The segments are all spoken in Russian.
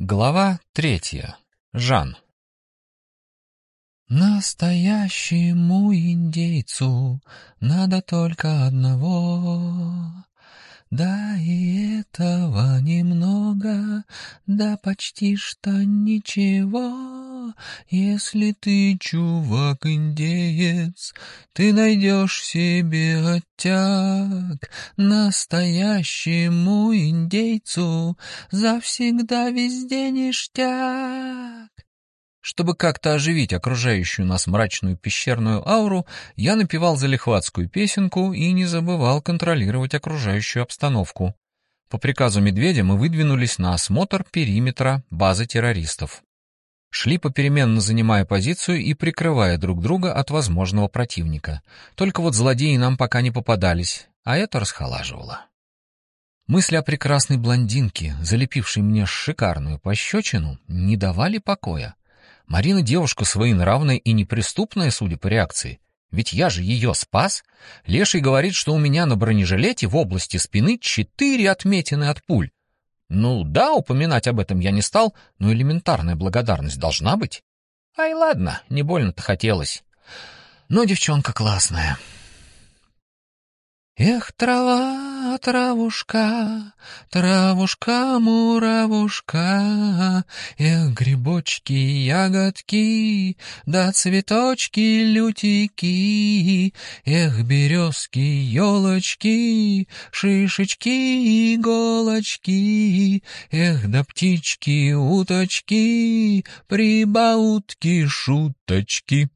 Глава третья. Жан. Настоящему индейцу надо только одного. Да и этого немного, да почти что ничего. Если ты чувак-индеец, ты найдешь себе оттяг. Настоящему индейцу завсегда везде ништяк. Чтобы как-то оживить окружающую нас мрачную пещерную ауру, я напевал залихватскую песенку и не забывал контролировать окружающую обстановку. По приказу медведя мы выдвинулись на осмотр периметра базы террористов. Шли попеременно занимая позицию и прикрывая друг друга от возможного противника. Только вот злодеи нам пока не попадались, а это расхолаживало. Мысли о прекрасной блондинке, залепившей мне шикарную пощечину, не давали покоя. Марина девушка своенравная и неприступная, судя по реакции. Ведь я же ее спас. Леший говорит, что у меня на бронежилете в области спины четыре отметины от пуль. Ну да, упоминать об этом я не стал, но элементарная благодарность должна быть. Ай, ладно, не больно-то хотелось. Но девчонка классная. Эх, трава, травушка, травушка-муравушка, Эх, грибочки, ягодки, да цветочки, лютики, Эх, березки, елочки, шишечки, иголочки, Эх, да птички, уточки, прибаутки, шуточки.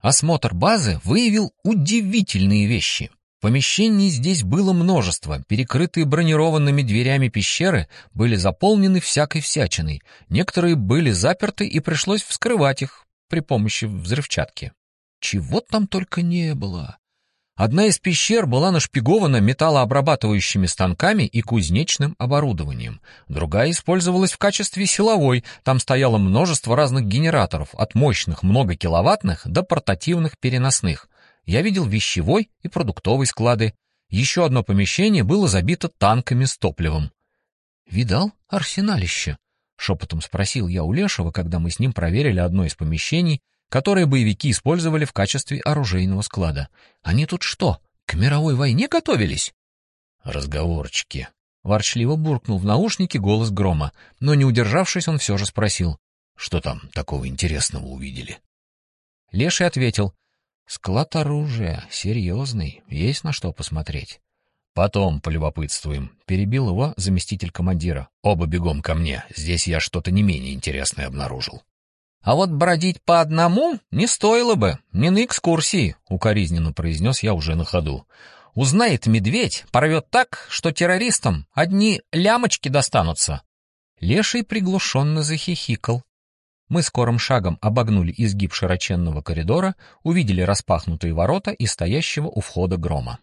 Осмотр базы выявил удивительные вещи. Помещений здесь было множество, перекрытые бронированными дверями пещеры были заполнены всякой всячиной, некоторые были заперты и пришлось вскрывать их при помощи взрывчатки. Чего там только не было. Одна из пещер была нашпигована металлообрабатывающими станками и кузнечным оборудованием. Другая использовалась в качестве силовой. Там стояло множество разных генераторов, от мощных многокиловаттных до портативных переносных. Я видел вещевой и продуктовый склады. Еще одно помещение было забито танками с топливом. «Видал арсеналище?» — шепотом спросил я у Лешего, когда мы с ним проверили одно из помещений, которые боевики использовали в качестве оружейного склада. Они тут что, к мировой войне готовились? Разговорчики. Ворчливо буркнул в наушнике голос Грома, но не удержавшись, он все же спросил: "Что там такого интересного увидели?" Леший ответил: "Склад оружия серьезный, есть на что посмотреть". Потом полюбопытствуем, перебил его заместитель командира. Оба бегом ко мне. Здесь я что-то не менее интересное обнаружил. А вот бродить по одному не стоило бы, не на экскурсии, укоризненно произнес я уже на ходу. Узнает медведь, порвет так, что террористам одни лямочки достанутся. Леший приглушенно захихикал. Мы скорым шагом обогнули изгиб широченного коридора, увидели распахнутые ворота и стоящего у входа грома.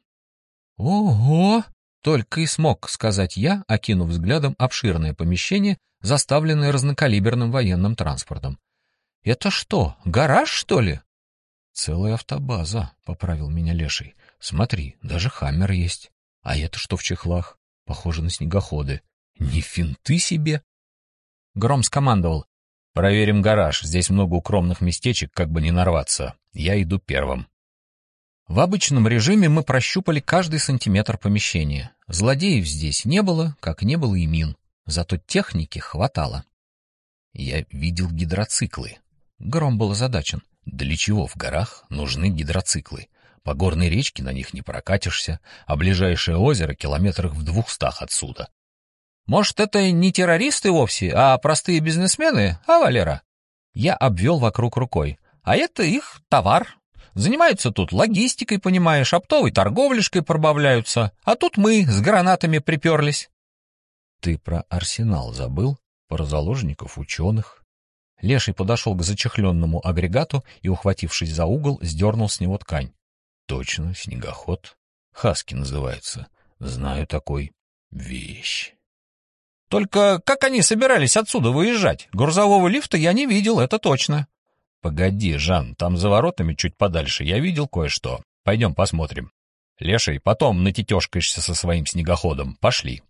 «Ого!» — только и смог сказать я, окинув взглядом обширное помещение, заставленное разнокалиберным военным транспортом. Это что, гараж, что ли? Целая автобаза, поправил меня Леший. Смотри, даже хаммер есть. А это что в чехлах? Похоже на снегоходы. Не финты себе. Гром скомандовал: "Проверим гараж. Здесь много укромных местечек, как бы не нарваться. Я иду первым". В обычном режиме мы прощупали каждый сантиметр помещения. Злодеев здесь не было, как не было и мин. Зато техники хватало. Я видел гидроциклы. Гром был озадачен. Для чего в горах нужны гидроциклы? По горной речке на них не прокатишься, а ближайшее озеро километрах в двухстах отсюда. Может, это не террористы вовсе, а простые бизнесмены, а, Валера? Я обвел вокруг рукой. А это их товар. Занимаются тут логистикой, понимаешь, оптовой торговляшкой пробавляются. А тут мы с гранатами приперлись. Ты про арсенал забыл? Про заложников ученых? Леший подошел к зачехленному агрегату и, ухватившись за угол, сдернул с него ткань. Точно, снегоход. Хаски называется. Знаю такой. Вещь. Только как они собирались отсюда выезжать? Грузового лифта я не видел, это точно. Погоди, Жан, там за воротами чуть подальше я видел кое-что. Пойдем посмотрим. Леший, потом натетешкаешься со своим снегоходом. Пошли.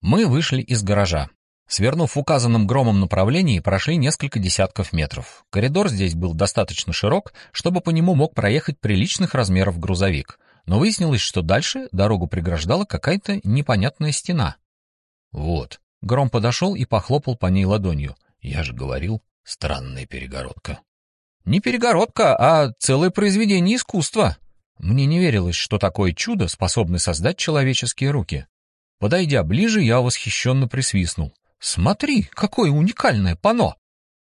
Мы вышли из гаража. Свернув в указанном громом направлении, прошли несколько десятков метров. Коридор здесь был достаточно широк, чтобы по нему мог проехать приличных размеров грузовик. Но выяснилось, что дальше дорогу преграждала какая-то непонятная стена. Вот. Гром подошел и похлопал по ней ладонью. Я же говорил, странная перегородка. Не перегородка, а целое произведение искусства. Мне не верилось, что такое чудо способны создать человеческие руки. Подойдя ближе, я восхищенно присвистнул. Смотри, какое уникальное панно!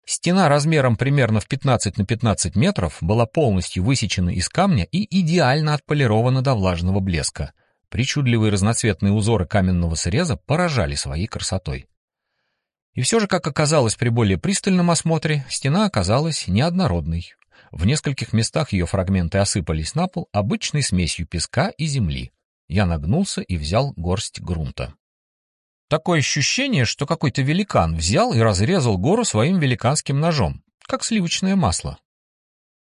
Стена размером примерно в 15 на 15 метров была полностью высечена из камня и идеально отполирована до влажного блеска. Причудливые разноцветные узоры каменного среза поражали своей красотой. И все же, как оказалось при более пристальном осмотре, стена оказалась неоднородной. В нескольких местах ее фрагменты осыпались на пол обычной смесью песка и земли. Я нагнулся и взял горсть грунта. Такое ощущение, что какой-то великан взял и разрезал гору своим великанским ножом, как сливочное масло.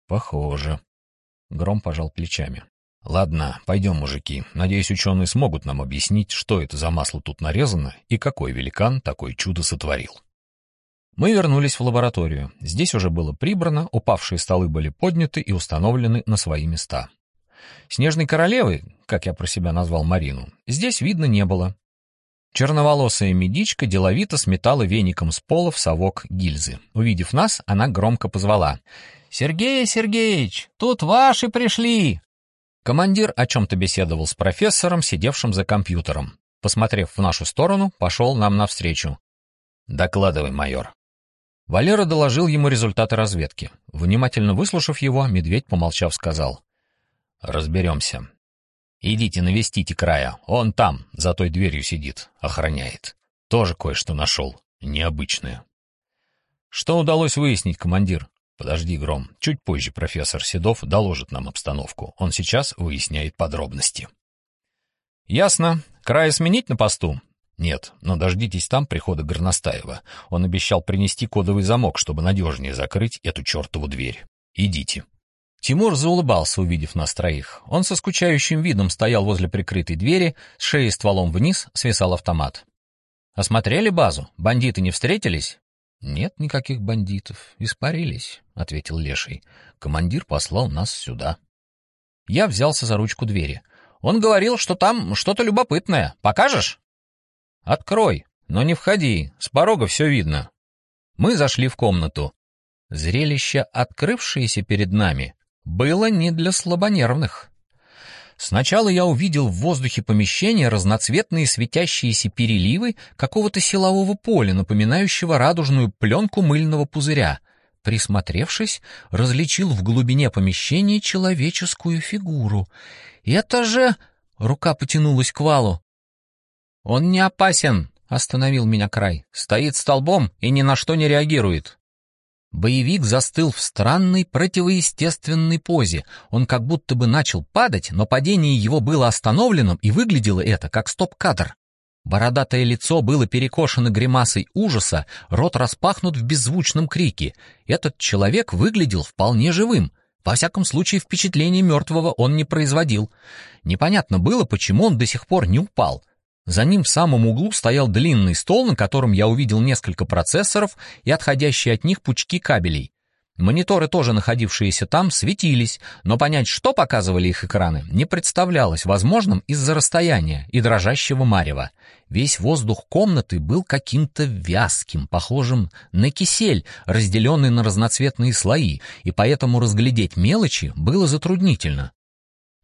Похоже. Гром пожал плечами. Ладно, пойдем, мужики. Надеюсь, ученые смогут нам объяснить, что это за масло тут нарезано и какой великан такое чудо сотворил. Мы вернулись в лабораторию. Здесь уже было прибрано, упавшие столы были подняты и установлены на свои места. Снежной королевы, как я про себя назвал Марину, здесь видно не было. Черноволосая медичка деловито сметала веником с пола в совок гильзы. Увидев нас, она громко позвала. «Сергей Сергеевич, тут ваши пришли!» Командир о чем-то беседовал с профессором, сидевшим за компьютером. Посмотрев в нашу сторону, пошел нам навстречу. «Докладывай, майор». Валера доложил ему результаты разведки. Внимательно выслушав его, медведь, помолчав, сказал. «Разберемся. Идите навестите края. Он там, за той дверью сидит, охраняет. Тоже кое-что нашел. Необычное. Что удалось выяснить, командир? Подожди, Гром. Чуть позже профессор Седов доложит нам обстановку. Он сейчас выясняет подробности. Ясно. Края сменить на посту? Нет, но дождитесь там прихода Горностаева. Он обещал принести кодовый замок, чтобы надежнее закрыть эту чертову дверь. Идите. Тимур заулыбался, увидев нас троих. Он со скучающим видом стоял возле прикрытой двери, с шеей стволом вниз свисал автомат. «Осмотрели базу? Бандиты не встретились?» «Нет никаких бандитов. Испарились», — ответил Леший. «Командир послал нас сюда». Я взялся за ручку двери. «Он говорил, что там что-то любопытное. Покажешь?» «Открой, но не входи. С порога все видно». Мы зашли в комнату. Зрелище, открывшееся перед нами, было не для слабонервных. Сначала я увидел в воздухе помещения разноцветные светящиеся переливы какого-то силового поля, напоминающего радужную пленку мыльного пузыря. Присмотревшись, различил в глубине помещения человеческую фигуру. «Это же...» — рука потянулась к валу. «Он не опасен», — остановил меня край. «Стоит столбом и ни на что не реагирует». Боевик застыл в странной противоестественной позе. Он как будто бы начал падать, но падение его было остановленным, и выглядело это как стоп-кадр. Бородатое лицо было перекошено гримасой ужаса, рот распахнут в беззвучном крике. Этот человек выглядел вполне живым. Во всяком случае, впечатление мертвого он не производил. Непонятно было, почему он до сих пор не упал. За ним в самом углу стоял длинный стол, на котором я увидел несколько процессоров и отходящие от них пучки кабелей. Мониторы, тоже находившиеся там, светились, но понять, что показывали их экраны, не представлялось возможным из-за расстояния и дрожащего марева. Весь воздух комнаты был каким-то вязким, похожим на кисель, разделенный на разноцветные слои, и поэтому разглядеть мелочи было затруднительно.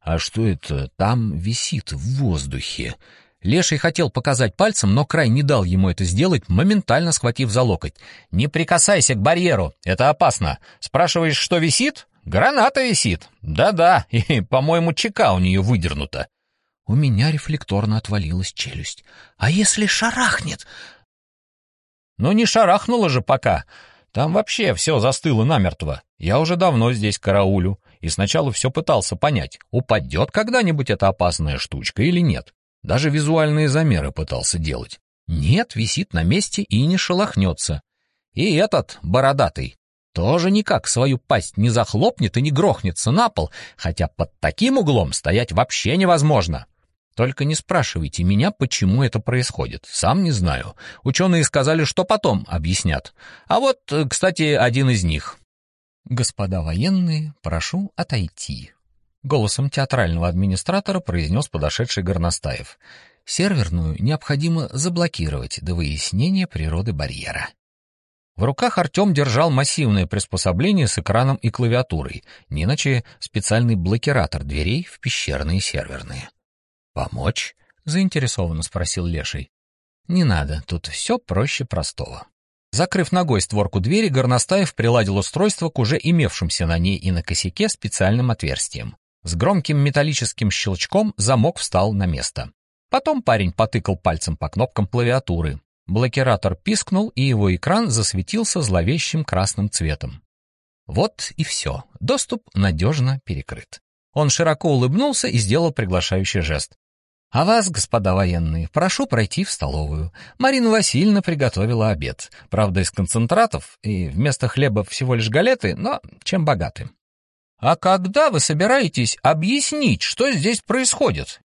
«А что это там висит в воздухе?» Леший хотел показать пальцем, но край не дал ему это сделать, моментально схватив за локоть. «Не прикасайся к барьеру, это опасно. Спрашиваешь, что висит? Граната висит. Да-да, и, по-моему, чека у нее выдернута». У меня рефлекторно отвалилась челюсть. «А если шарахнет?» «Ну не шарахнуло же пока. Там вообще все застыло намертво. Я уже давно здесь караулю, и сначала все пытался понять, упадет когда-нибудь эта опасная штучка или нет. Даже визуальные замеры пытался делать. Нет, висит на месте и не шелохнется. И этот, бородатый, тоже никак свою пасть не захлопнет и не грохнется на пол, хотя под таким углом стоять вообще невозможно. Только не спрашивайте меня, почему это происходит. Сам не знаю. Ученые сказали, что потом объяснят. А вот, э, кстати, один из них. «Господа военные, прошу отойти», — голосом театрального администратора произнес подошедший Горностаев. «Серверную необходимо заблокировать до выяснения природы барьера». В руках Артем держал массивное приспособление с экраном и клавиатурой, не иначе специальный блокиратор дверей в пещерные серверные. «Помочь?» — заинтересованно спросил Леший. «Не надо, тут все проще простого». Закрыв ногой створку двери, Горностаев приладил устройство к уже имевшимся на ней и на косяке специальным отверстиям. С громким металлическим щелчком замок встал на место. Потом парень потыкал пальцем по кнопкам клавиатуры. Блокиратор пискнул, и его экран засветился зловещим красным цветом. Вот и все. Доступ надежно перекрыт. Он широко улыбнулся и сделал приглашающий жест. А вас, господа военные, прошу пройти в столовую. Марина Васильевна приготовила обед. Правда, из концентратов, и вместо хлеба всего лишь галеты, но чем богаты. А когда вы собираетесь объяснить, что здесь происходит?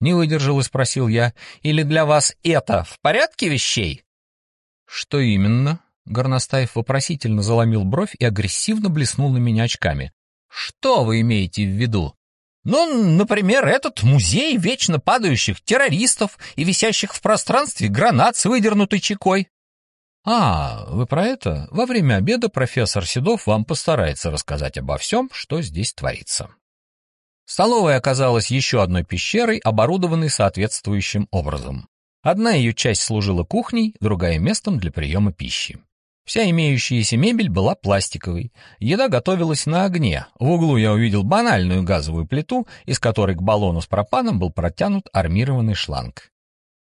Не выдержал и спросил я. Или для вас это в порядке вещей? Что именно? Горностаев вопросительно заломил бровь и агрессивно блеснул на меня очками. Что вы имеете в виду? Ну, например, этот музей вечно падающих террористов и висящих в пространстве гранат с выдернутой чекой. А, вы про это? Во время обеда профессор Седов вам постарается рассказать обо всем, что здесь творится. Столовая оказалась еще одной пещерой, оборудованной соответствующим образом. Одна ее часть служила кухней, другая — местом для приема пищи. Вся имеющаяся мебель была пластиковой. Еда готовилась на огне. В углу я увидел банальную газовую плиту, из которой к баллону с пропаном был протянут армированный шланг.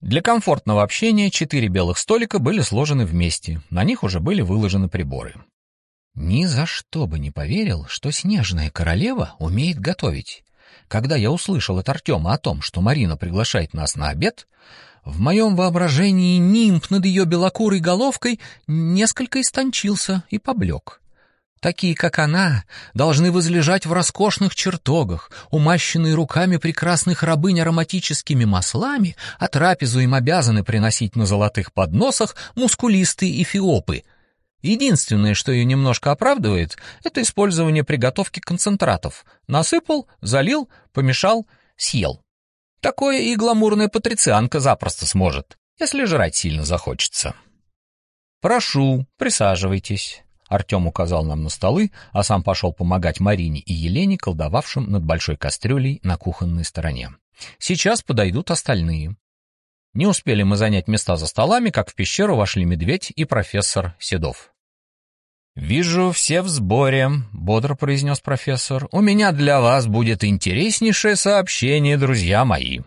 Для комфортного общения четыре белых столика были сложены вместе. На них уже были выложены приборы. Ни за что бы не поверил, что снежная королева умеет готовить. Когда я услышал от Артема о том, что Марина приглашает нас на обед, в моем воображении нимб над ее белокурой головкой несколько истончился и поблек. Такие, как она, должны возлежать в роскошных чертогах, умащенные руками прекрасных рабынь ароматическими маслами, а трапезу им обязаны приносить на золотых подносах мускулистые эфиопы. Единственное, что ее немножко оправдывает, это использование приготовки концентратов. Насыпал, залил, помешал, съел. Такое и гламурная патрицианка запросто сможет, если жрать сильно захочется. «Прошу, присаживайтесь», — Артем указал нам на столы, а сам пошел помогать Марине и Елене, колдовавшим над большой кастрюлей на кухонной стороне. «Сейчас подойдут остальные». Не успели мы занять места за столами, как в пещеру вошли медведь и профессор Седов. «Вижу, все в сборе», — бодро произнес профессор. «У меня для вас будет интереснейшее сообщение, друзья мои».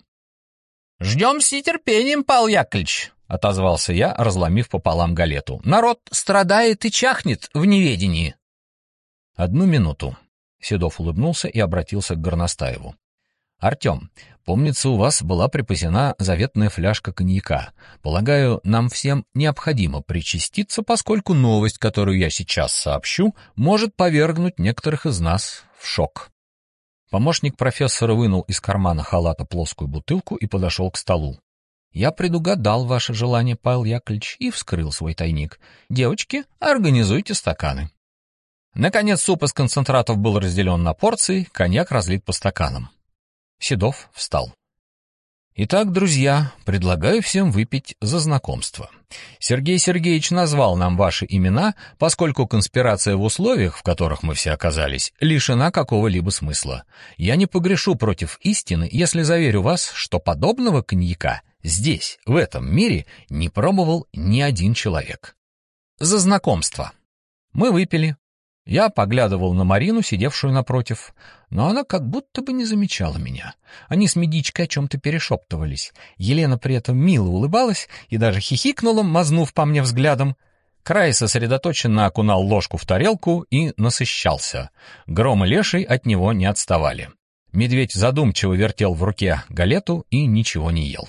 «Ждем с нетерпением, Павел Яковлевич», — отозвался я, разломив пополам галету. «Народ страдает и чахнет в неведении». «Одну минуту». Седов улыбнулся и обратился к Горностаеву. «Артем, помнится, у вас была припасена заветная фляжка коньяка. Полагаю, нам всем необходимо причаститься, поскольку новость, которую я сейчас сообщу, может повергнуть некоторых из нас в шок». Помощник профессора вынул из кармана халата плоскую бутылку и подошел к столу. «Я предугадал ваше желание, Павел Яковлевич, и вскрыл свой тайник. Девочки, организуйте стаканы». Наконец суп из концентратов был разделен на порции, коньяк разлит по стаканам. Седов встал. Итак, друзья, предлагаю всем выпить за знакомство. Сергей Сергеевич назвал нам ваши имена, поскольку конспирация в условиях, в которых мы все оказались, лишена какого-либо смысла. Я не погрешу против истины, если заверю вас, что подобного коньяка здесь, в этом мире, не пробовал ни один человек. За знакомство. Мы выпили, я поглядывал на Марину, сидевшую напротив, но она как будто бы не замечала меня. Они с медичкой о чем-то перешептывались. Елена при этом мило улыбалась и даже хихикнула, мазнув по мне взглядом. Край сосредоточенно окунал ложку в тарелку и насыщался. Гром и леший от него не отставали. Медведь задумчиво вертел в руке галету и ничего не ел.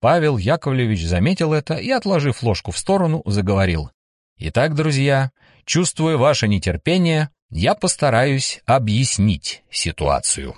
Павел Яковлевич заметил это и, отложив ложку в сторону, заговорил. «Итак, друзья, Чувствуя ваше нетерпение, я постараюсь объяснить ситуацию.